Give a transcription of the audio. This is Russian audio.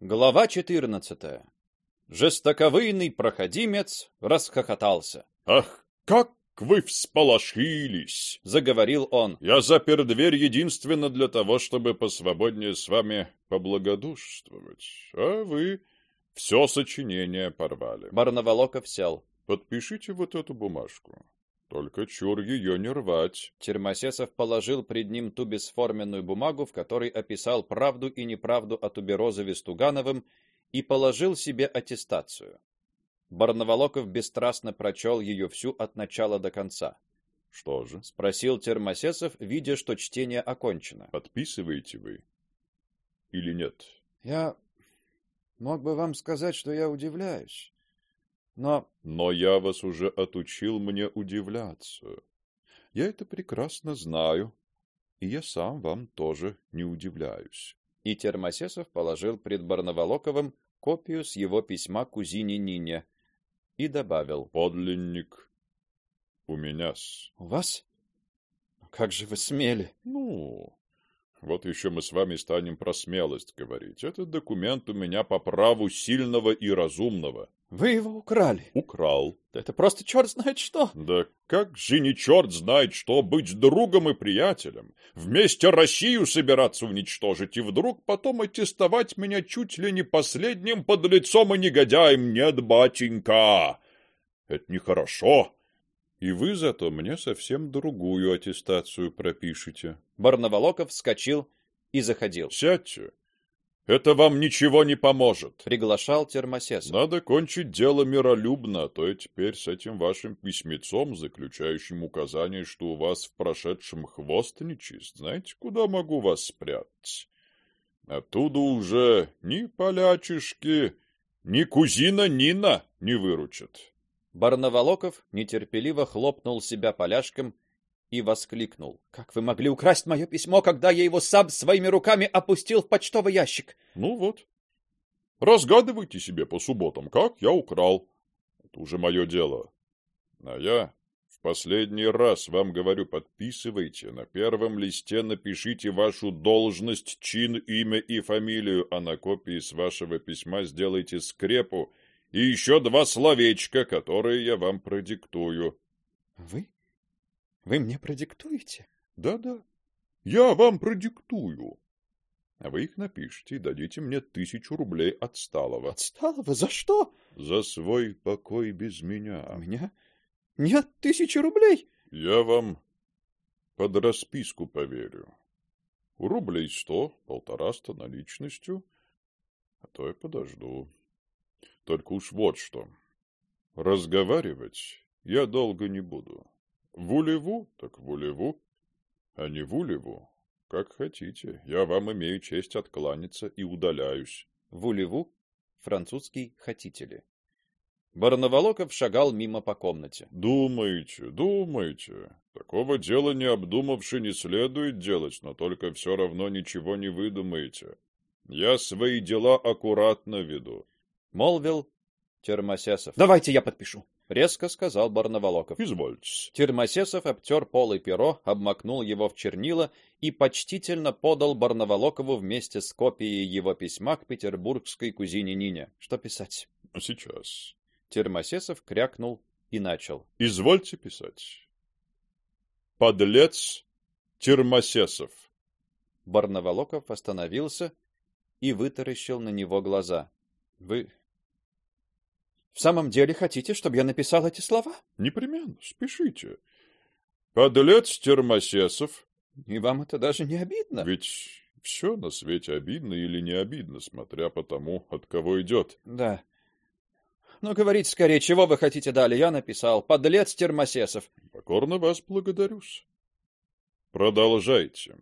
Глава 14. Жестоковыйный проходимец расхохотался. Ах, как вы всполошились, заговорил он. Я запер дверь единственно для того, чтобы посвободнее с вами поблагодушествовать. А вы все сочинение порвали. Барнаволоков сел. Подпишите вот эту бумажку. Только чур ее не рвать. Термосесов положил пред ним ту бесформенную бумагу, в которой описал правду и неправду о Туберозове с Тугановым и положил себе аттестацию. Барнаволоков бесстрастно прочел ее всю от начала до конца. Что же? спросил Термосесов, видя, что чтение окончено. Подписываете вы или нет? Я мог бы вам сказать, что я удивляюсь. Но но я вас уже отучил мне удивляться. Я это прекрасно знаю, и я сам вам тоже не удивляюсь. И Термосесов положил пред Барнаволоковым копию с его письма кузине Нине и добавил: "Подлинник у меня-с". "У вас? Как же вы смели?" "Ну, вот еще мы с вами станем про смелость говорить. Этот документ у меня по праву сильного и разумного. Вы его украли? Украл. это просто черт знает что. Да как же не черт знает что быть другом и приятелем, вместе Россию собираться уничтожить и вдруг потом аттестовать меня чуть ли не последним подлецом и негодяем. Нет, батенька, это нехорошо. И вы зато мне совсем другую аттестацию пропишете. Барнаволоков вскочил и заходил. Сядьте. Это вам ничего не поможет. Приглашал Термосесов. Надо кончить дело миролюбно, а то и теперь с этим вашим письмецом, заключающим указание, что у вас в прошедшем хвост нечист, знаете, куда могу вас спрятать? Оттуда уже ни полячишки, ни кузина Нина не выручат. Барнаволоков нетерпеливо хлопнул себя поляшком и воскликнул: "Как вы могли украсть мое письмо, когда я его сам своими руками опустил в почтовый ящик?" Ну вот. Разгадывайте себе по субботам, как я украл. Это уже мое дело. А я в последний раз вам говорю, подписывайте, на первом листе напишите вашу должность, чин, имя и фамилию, а на копии с вашего письма сделайте скрепу и еще два словечка, которые я вам продиктую. Вы? Вы мне продиктуете? Да-да. Я вам продиктую. А вы их напишите и дадите мне тысячу рублей отсталого. Отсталого? За что? За свой покой без меня. У меня нет тысячи рублей. Я вам под расписку поверю. Рублей сто, полтораста наличностью, а то я подожду. Только уж вот что. Разговаривать я долго не буду. Вулеву, так вулеву, а не вулеву, как хотите. Я вам имею честь откланяться и удаляюсь. Вулеву французский хотите ли. Барнаволоков шагал мимо по комнате. Думаете, думаете. Такого дела не обдумавши не следует делать, но только все равно ничего не выдумаете. Я свои дела аккуратно веду молвил Термосесов. Давайте я подпишу, резко сказал Барнаволоков. Извольте. Термосесов обтер пол и перо, обмакнул его в чернила и почтительно подал Барнаволокову вместе с копией его письма к петербургской кузине Нине. Что писать? Сейчас. Термосесов крякнул и начал. Извольте писать. Подлец Термосесов. Барнаволоков остановился и вытаращил на него глаза. Вы в самом деле хотите, чтобы я написал эти слова? Непременно, спешите. Подлец Термосесов. И вам это даже не обидно? Ведь все на свете обидно или не обидно, смотря по тому, от кого идет. Да. Ну, говорите скорее, чего вы хотите далее? Я написал. Подлец Термосесов. Покорно вас благодарю. Продолжайте.